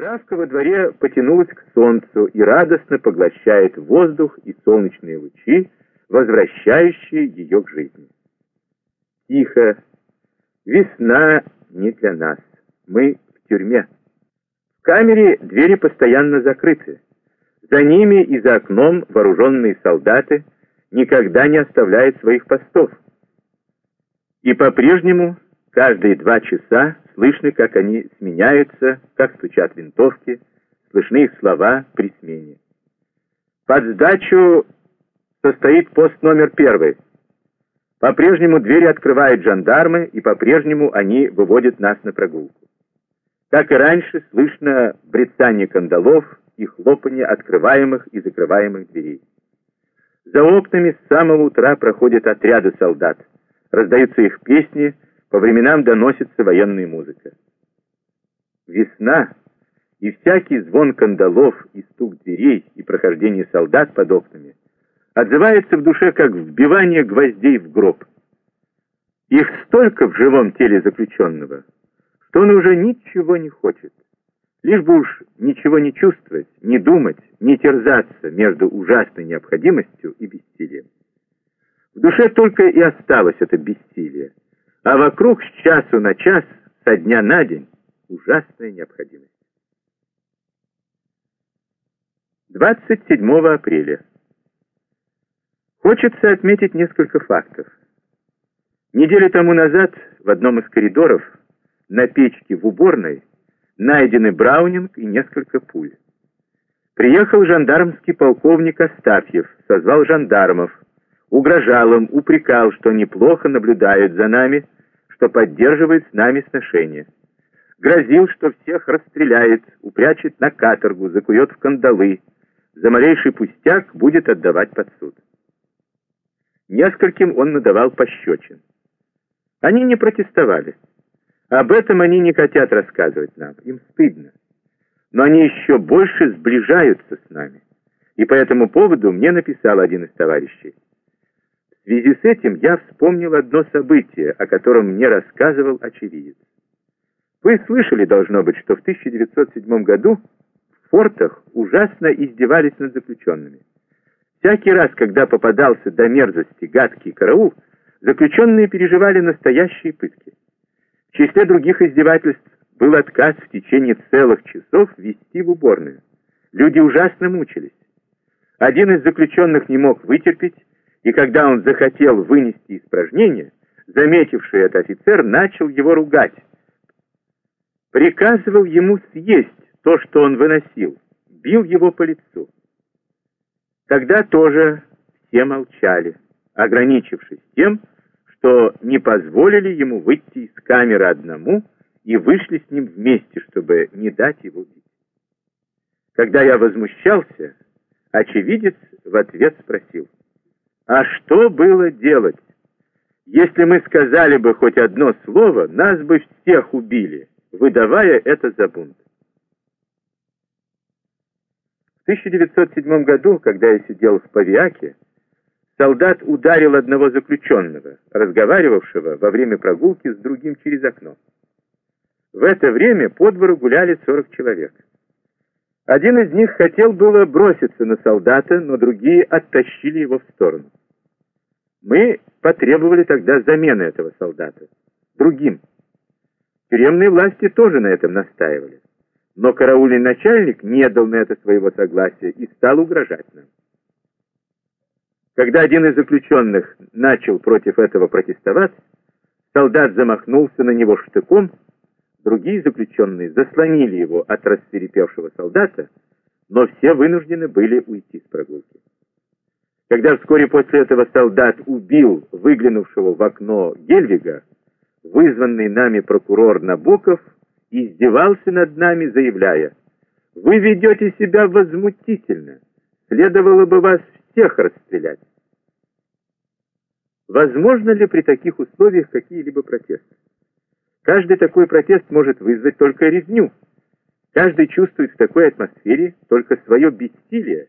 Травка во дворе потянулась к солнцу и радостно поглощает воздух и солнечные лучи, возвращающие ее к жизни. Тихо. Весна не для нас. Мы в тюрьме. В камере двери постоянно закрыты. За ними и за окном вооруженные солдаты никогда не оставляют своих постов. И по-прежнему каждые два часа Слышно, как они сменяются, как стучат винтовки, слышны их слова при смене. Под сдачу состоит пост номер первый. По-прежнему двери открывают жандармы, и по-прежнему они выводят нас на прогулку. Как и раньше, слышно брецание кандалов и хлопанье открываемых и закрываемых дверей. За окнами с самого утра проходят отряды солдат. Раздаются их песни, по временам доносится военная музыка. Весна, и всякий звон кандалов, и стук дверей, и прохождение солдат под окнами отзывается в душе, как вбивание гвоздей в гроб. Их столько в живом теле заключенного, что он уже ничего не хочет. Лишь бы уж ничего не чувствовать, не думать, не терзаться между ужасной необходимостью и бессилием. В душе только и осталось это бессилие а вокруг с часу на час, со дня на день, ужасная необходимость. 27 апреля. Хочется отметить несколько фактов. Неделю тому назад в одном из коридоров на печке в уборной найдены браунинг и несколько пуль. Приехал жандармский полковник Астафьев, созвал жандармов, угрожал им, упрекал, что неплохо наблюдают за нами, что поддерживает с нами сношения. Грозил, что всех расстреляет, упрячет на каторгу, закует в кандалы, за малейший пустяк будет отдавать под суд. Нескольким он надавал пощечин. Они не протестовали. Об этом они не хотят рассказывать нам, им стыдно. Но они еще больше сближаются с нами. И по этому поводу мне написал один из товарищей. В связи с этим я вспомнил одно событие, о котором мне рассказывал очевидец. Вы слышали, должно быть, что в 1907 году в фортах ужасно издевались над заключенными. Всякий раз, когда попадался до мерзости гадкий караул, заключенные переживали настоящие пытки. В числе других издевательств был отказ в течение целых часов вести в уборную. Люди ужасно мучились. Один из заключенных не мог вытерпеть и когда он захотел вынести испражнение, заметивший это офицер начал его ругать. Приказывал ему съесть то, что он выносил, бил его по лицу. Тогда тоже все молчали, ограничившись тем, что не позволили ему выйти из камеры одному и вышли с ним вместе, чтобы не дать его бить. Когда я возмущался, очевидец в ответ спросил — а что было делать? Если мы сказали бы хоть одно слово, нас бы всех убили, выдавая это за бунт. В 1907 году, когда я сидел в Павиаке, солдат ударил одного заключенного, разговаривавшего во время прогулки с другим через окно. В это время по двору гуляли 40 человек. Один из них хотел было броситься на солдата, но другие оттащили его в сторону. Мы потребовали тогда замены этого солдата. Другим. Тюремные власти тоже на этом настаивали. Но караульный начальник не дал на это своего согласия и стал угрожать нам. Когда один из заключенных начал против этого протестовать, солдат замахнулся на него штыком, другие заключенные заслонили его от рассверепевшего солдата, но все вынуждены были уйти с прогулки. Когда вскоре после этого солдат убил выглянувшего в окно Гельвига, вызванный нами прокурор Набоков издевался над нами, заявляя, «Вы ведете себя возмутительно, следовало бы вас всех расстрелять». Возможно ли при таких условиях какие-либо протесты? Каждый такой протест может вызвать только резню. Каждый чувствует в такой атмосфере только свое бессилие,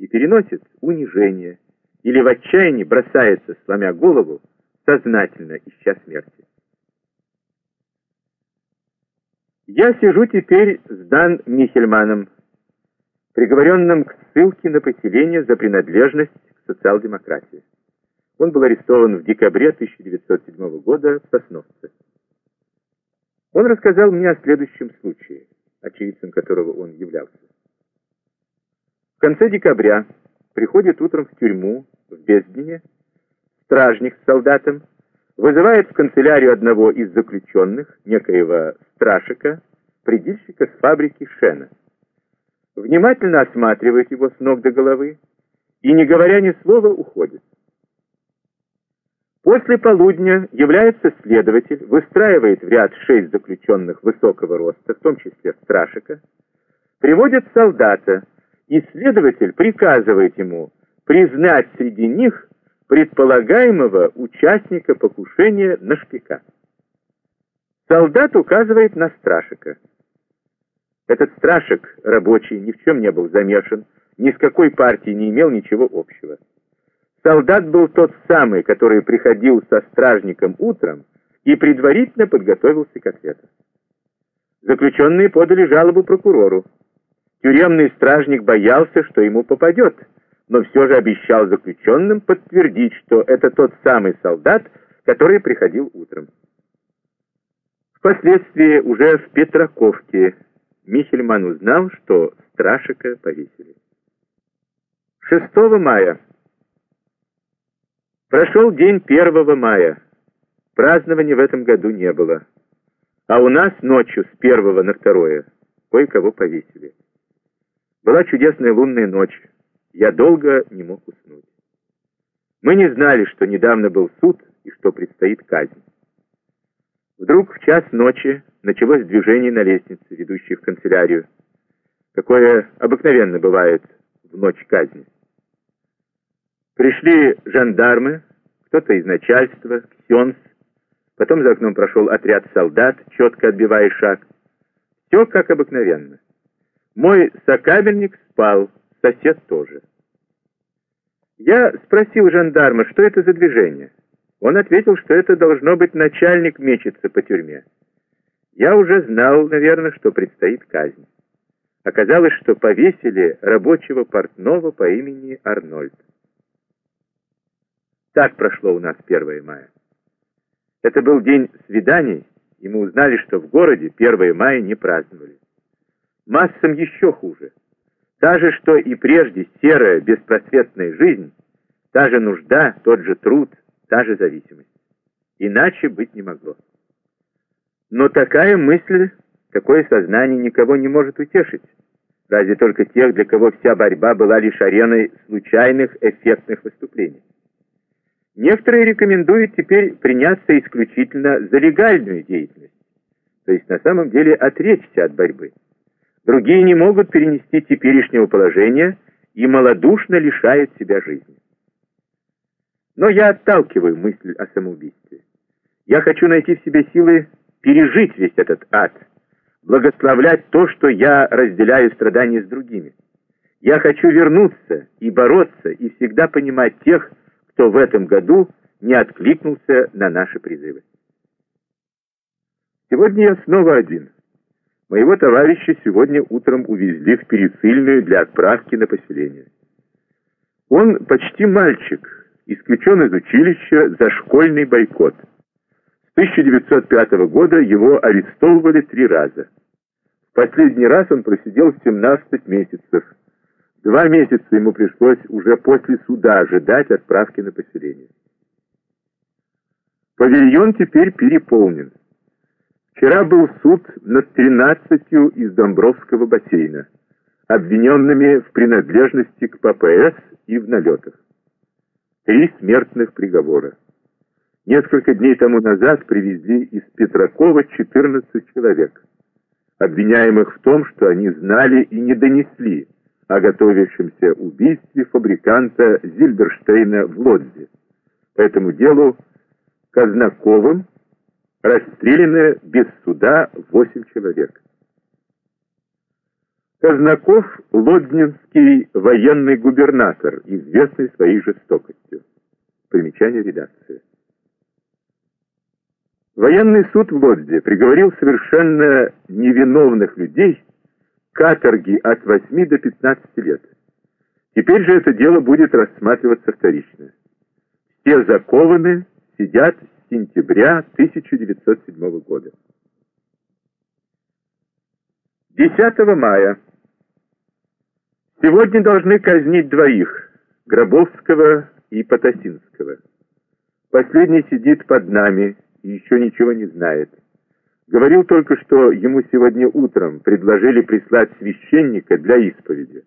и переносит унижение, или в отчаянии бросается, сломя голову, сознательно ища смерти. Я сижу теперь с Дан Михельманом, приговоренным к ссылке на поселение за принадлежность к социал-демократии. Он был арестован в декабре 1907 года в Сосновце. Он рассказал мне о следующем случае, очевидцем которого он являлся. В конце декабря приходит утром в тюрьму в Бездине стражник с солдатом, вызывает в канцелярию одного из заключенных, некоего Страшика, предельщика с фабрики Шена. Внимательно осматривает его с ног до головы и, не говоря ни слова, уходит. После полудня является следователь, выстраивает в ряд шесть заключенных высокого роста, в том числе Страшика, приводит солдата, и следователь приказывает ему признать среди них предполагаемого участника покушения на шпика. Солдат указывает на Страшика. Этот Страшик, рабочий, ни в чем не был замешан, ни с какой партией не имел ничего общего. Солдат был тот самый, который приходил со стражником утром и предварительно подготовился к ответу. Заключенные подали жалобу прокурору. Тюремный стражник боялся, что ему попадет, но все же обещал заключенным подтвердить, что это тот самый солдат, который приходил утром. Впоследствии уже в Петраковке Михельман узнал, что Страшика повесили. 6 мая. Прошел день 1 мая. Празднования в этом году не было. А у нас ночью с 1 на 2 кое-кого повесили. Была чудесная лунная ночь. Я долго не мог уснуть. Мы не знали, что недавно был суд и что предстоит казнь. Вдруг в час ночи началось движение на лестнице, ведущей в канцелярию, какое обыкновенно бывает в ночь казни. Пришли жандармы, кто-то из начальства, ксенс, потом за окном прошел отряд солдат, четко отбивая шаг. Все как обыкновенно. Мой сокамерник спал, сосед тоже. Я спросил жандарма, что это за движение. Он ответил, что это должно быть начальник мечется по тюрьме. Я уже знал, наверное, что предстоит казнь. Оказалось, что повесили рабочего портного по имени Арнольд. Так прошло у нас 1 мая. Это был день свиданий, и мы узнали, что в городе 1 мая не праздновали. Массам еще хуже. Та же, что и прежде, серая, беспросветная жизнь, та же нужда, тот же труд, та же зависимость. Иначе быть не могло. Но такая мысль, такое сознание никого не может утешить. Разве только тех, для кого вся борьба была лишь ареной случайных эффектных выступлений. Некоторые рекомендуют теперь приняться исключительно за легальную деятельность, то есть на самом деле отречься от борьбы. Другие не могут перенести теперешнего положения и малодушно лишают себя жизни. Но я отталкиваю мысль о самоубийстве. Я хочу найти в себе силы пережить весь этот ад, благословлять то, что я разделяю страдания с другими. Я хочу вернуться и бороться, и всегда понимать тех, кто в этом году не откликнулся на наши призывы. Сегодня я снова один. Моего товарища сегодня утром увезли в Пересыльную для отправки на поселение. Он почти мальчик, исключен из училища за школьный бойкот. С 1905 года его арестовывали три раза. В последний раз он просидел 17 месяцев. Два месяца ему пришлось уже после суда ожидать отправки на поселение. Павильон теперь переполнен. Вчера был суд над тринадцатью из Домбровского бассейна, обвиненными в принадлежности к ППС и в налетах. Три смертных приговора. Несколько дней тому назад привезли из Петракова 14 человек, обвиняемых в том, что они знали и не донесли о готовящемся убийстве фабриканта Зильберштейна в Лодзе. По этому делу Казнаковым расстреляны без суда 8 человек. Казнаков – лодзнинский военный губернатор, известный своей жестокостью. Примечание редакции. Военный суд в Лодзе приговорил совершенно невиновных людей к каторге от 8 до 15 лет. Теперь же это дело будет рассматриваться вторично. Все закованы, сидят сентября 1907 года. 10 мая. Сегодня должны казнить двоих, Гробовского и Потасинского. Последний сидит под нами и еще ничего не знает. Говорил только, что ему сегодня утром предложили прислать священника для исповеди.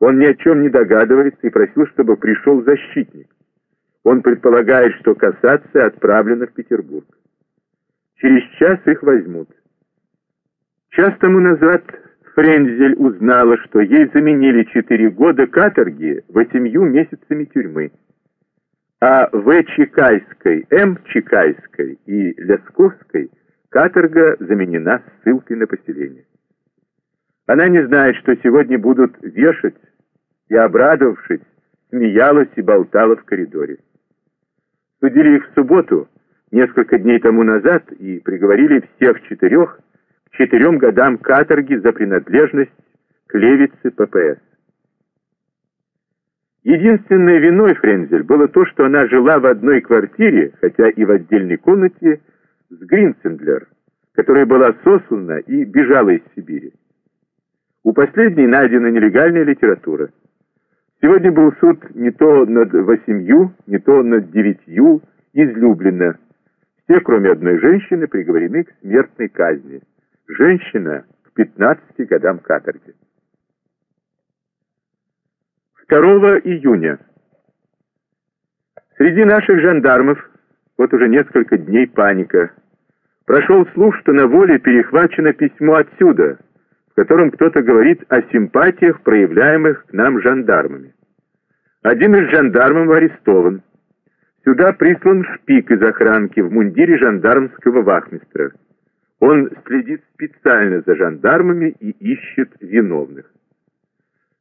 Он ни о чем не догадывается и просил, чтобы пришел защитник. Он предполагает, что касация отправлена в Петербург. Через час их возьмут. Час тому назад Френзель узнала, что ей заменили четыре года каторги восемью месяцами тюрьмы. А В. Чекайской, М. Чекайской и Лясковской каторга заменена ссылкой на поселение. Она не знает, что сегодня будут вешать, и, обрадовавшись, смеялась и болтала в коридоре. Судили их в субботу, несколько дней тому назад, и приговорили всех четырех к четырем годам каторги за принадлежность к левице ППС. Единственной виной Френзель было то, что она жила в одной квартире, хотя и в отдельной комнате, с Гринцендлер, которая была сослана и бежала из Сибири. У последней найдена нелегальная литература. Сегодня был суд не то над восемью, не то над девятью, излюбленно. Все, кроме одной женщины, приговорены к смертной казни. Женщина к 15 годам каторги. 2 июня. Среди наших жандармов вот уже несколько дней паника. Прошел слух, что на воле перехвачено письмо отсюда, котором кто-то говорит о симпатиях, проявляемых к нам жандармами. Один из жандармов арестован. Сюда прислан шпик из охранки в мундире жандармского вахмистра. Он следит специально за жандармами и ищет виновных.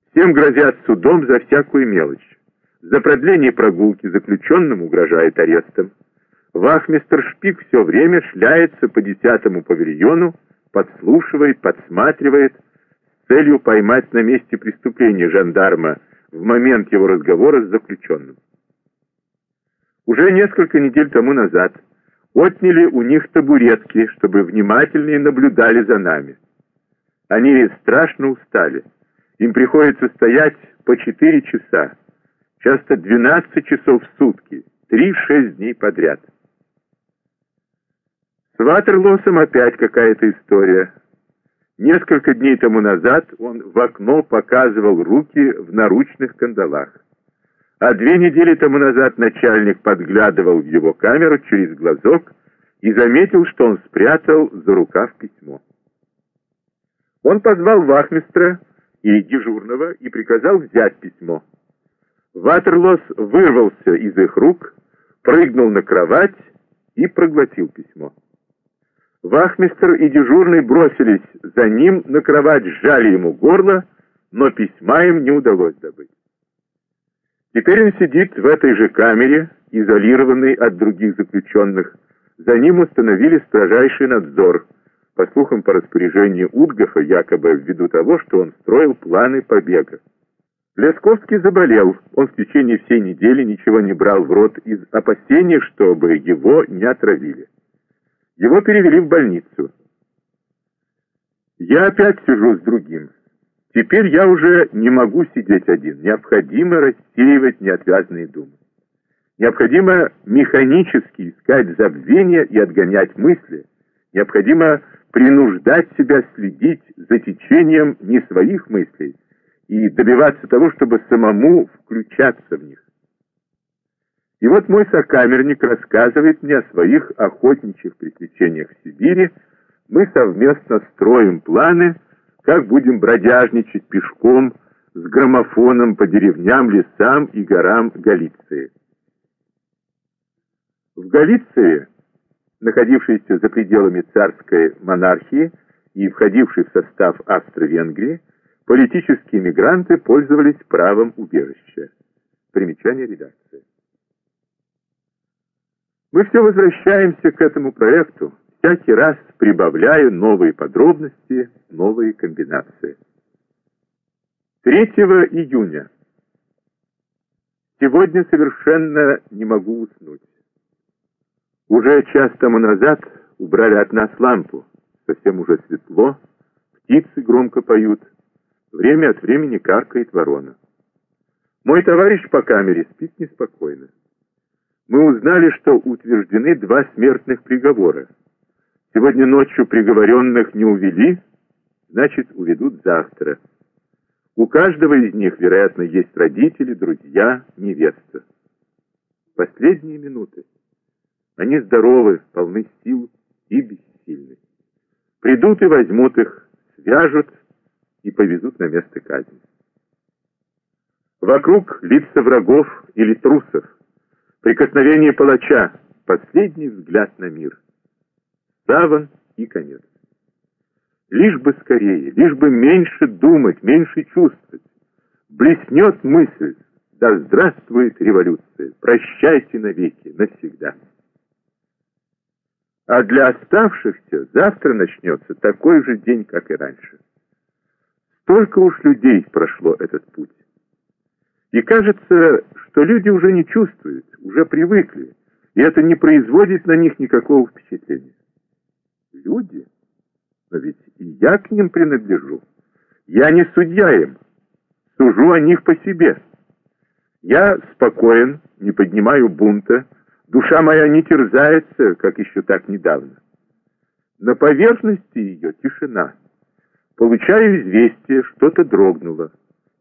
Всем грозят судом за всякую мелочь. За продление прогулки заключенным угрожает арестом. Вахмистр Шпик все время шляется по десятому павильону, подслушивает, подсматривает с целью поймать на месте преступления жандарма в момент его разговора с заключенным. Уже несколько недель тому назад отняли у них табуретки, чтобы внимательнее наблюдали за нами. Они страшно устали. Им приходится стоять по 4 часа, часто 12 часов в сутки, 3-6 дней подряд. С Ватерлосом опять какая-то история. Несколько дней тому назад он в окно показывал руки в наручных кандалах. А две недели тому назад начальник подглядывал в его камеру через глазок и заметил, что он спрятал за рукав письмо. Он позвал вахмистра и дежурного и приказал взять письмо. Ватерлос вырвался из их рук, прыгнул на кровать и проглотил письмо. Вахмистр и дежурный бросились за ним на кровать, сжали ему горло, но письма им не удалось добыть. Теперь он сидит в этой же камере, изолированный от других заключенных. За ним установили строжайший надзор, по слухам по распоряжению Утгофа, якобы ввиду того, что он строил планы побега. Лесковский заболел, он в течение всей недели ничего не брал в рот из опасения, чтобы его не отравили. Его перевели в больницу. Я опять сижу с другим. Теперь я уже не могу сидеть один. Необходимо рассеивать неотвязные думы. Необходимо механически искать забвение и отгонять мысли. Необходимо принуждать себя следить за течением не своих мыслей и добиваться того, чтобы самому включаться в них. И вот мой сокамерник рассказывает мне о своих охотничьих приключениях в Сибири. Мы совместно строим планы, как будем бродяжничать пешком с граммофоном по деревням, лесам и горам Галиции. В Галиции, находившейся за пределами царской монархии и входившей в состав Австро-Венгрии, политические мигранты пользовались правом убежища. Примечание редакции. Мы все возвращаемся к этому проекту, всякий раз прибавляя новые подробности, новые комбинации. 3 июня. Сегодня совершенно не могу уснуть. Уже час тому назад убрали от нас лампу, совсем уже светло, птицы громко поют, время от времени каркает ворона. Мой товарищ по камере спит неспокойно. Мы узнали, что утверждены два смертных приговора. Сегодня ночью приговоренных не увели, значит, уведут завтра. У каждого из них, вероятно, есть родители, друзья, невеста. Последние минуты. Они здоровы, полны сил и бессильны. Придут и возьмут их, свяжут и повезут на место казни. Вокруг лица врагов или трусов, прикосновение палача, последний взгляд на мир. Саван и конец. Лишь бы скорее, лишь бы меньше думать, меньше чувствовать. Блеснет мысль, да здравствует революция, прощайте навеки, навсегда. А для оставшихся завтра начнется такой же день, как и раньше. Столько уж людей прошло этот путь. И кажется, что люди уже не чувствуют, уже привыкли, и это не производит на них никакого впечатления. Люди? Но ведь и я к ним принадлежу. Я не судья им, сужу о них по себе. Я спокоен, не поднимаю бунта, душа моя не терзается, как еще так недавно. На поверхности ее тишина. Получаю известие, что-то дрогнуло.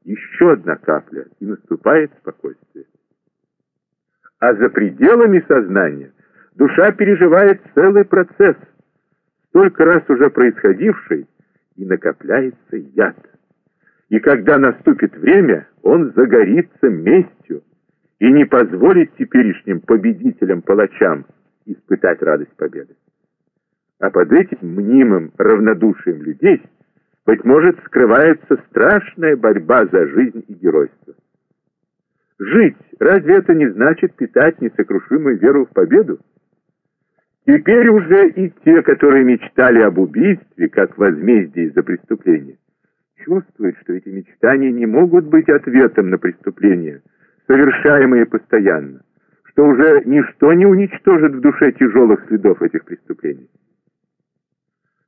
Еще одна капля, и наступает спокойствие. А за пределами сознания душа переживает целый процесс, столько раз уже происходивший, и накопляется яд. И когда наступит время, он загорится местью и не позволит теперешним победителям-палачам испытать радость победы. А под этим мнимым равнодушием людей – быть может, скрывается страшная борьба за жизнь и геройство. Жить, разве это не значит питать несокрушимую веру в победу? Теперь уже и те, которые мечтали об убийстве, как возмездии за преступление, чувствуют, что эти мечтания не могут быть ответом на преступления, совершаемые постоянно, что уже ничто не уничтожит в душе тяжелых следов этих преступлений.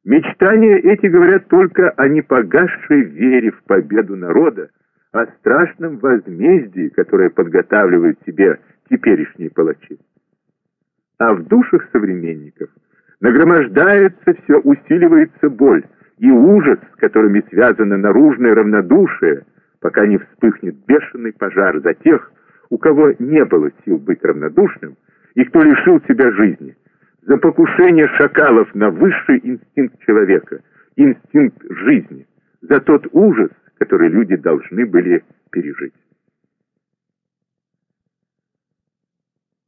Мечтания эти говорят только о непогасшей вере в победу народа, о страшном возмездии, которое подготавливают себе теперешние палачи. А в душах современников нагромождается все, усиливается боль и ужас, с которыми связано наружное равнодушие, пока не вспыхнет бешеный пожар за тех, у кого не было сил быть равнодушным и кто лишил себя жизни – за покушение шакалов на высший инстинкт человека, инстинкт жизни, за тот ужас, который люди должны были пережить.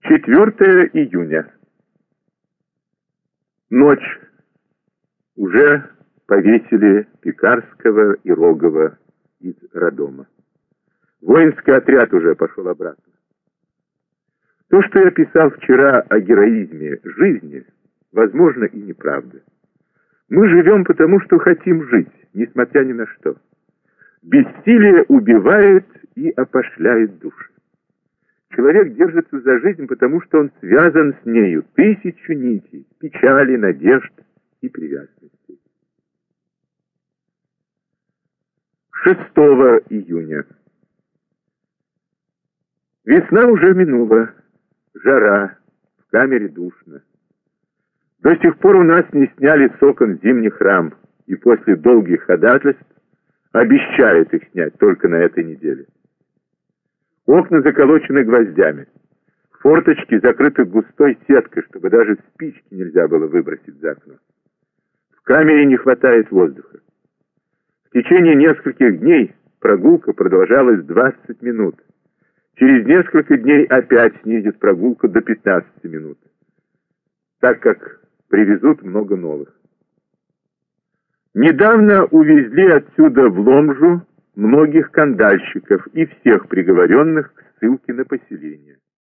4 июня. Ночь. Уже повесили Пекарского и Рогова из роддома. Воинский отряд уже пошел обратно. То, что я писал вчера о героизме жизни, возможно и неправда. Мы живем потому, что хотим жить, несмотря ни на что. Бессилие убивает и опошляет душу. Человек держится за жизнь, потому что он связан с нею тысячу нитей, печали, надежд и привязанностей. 6 июня. Весна уже минула жара, в камере душно. До сих пор у нас не сняли с окон зимний храм, и после долгих ходатайств обещают их снять только на этой неделе. Окна заколочены гвоздями. Форточки закрыты густой сеткой, чтобы даже спички нельзя было выбросить за окно. В камере не хватает воздуха. В течение нескольких дней прогулка продолжалась 20 минут. Через несколько дней опять снизит прогулку до 15 минут, так как привезут много новых. Недавно увезли отсюда в Ломжу многих кандальщиков и всех приговоренных к ссылке на поселение.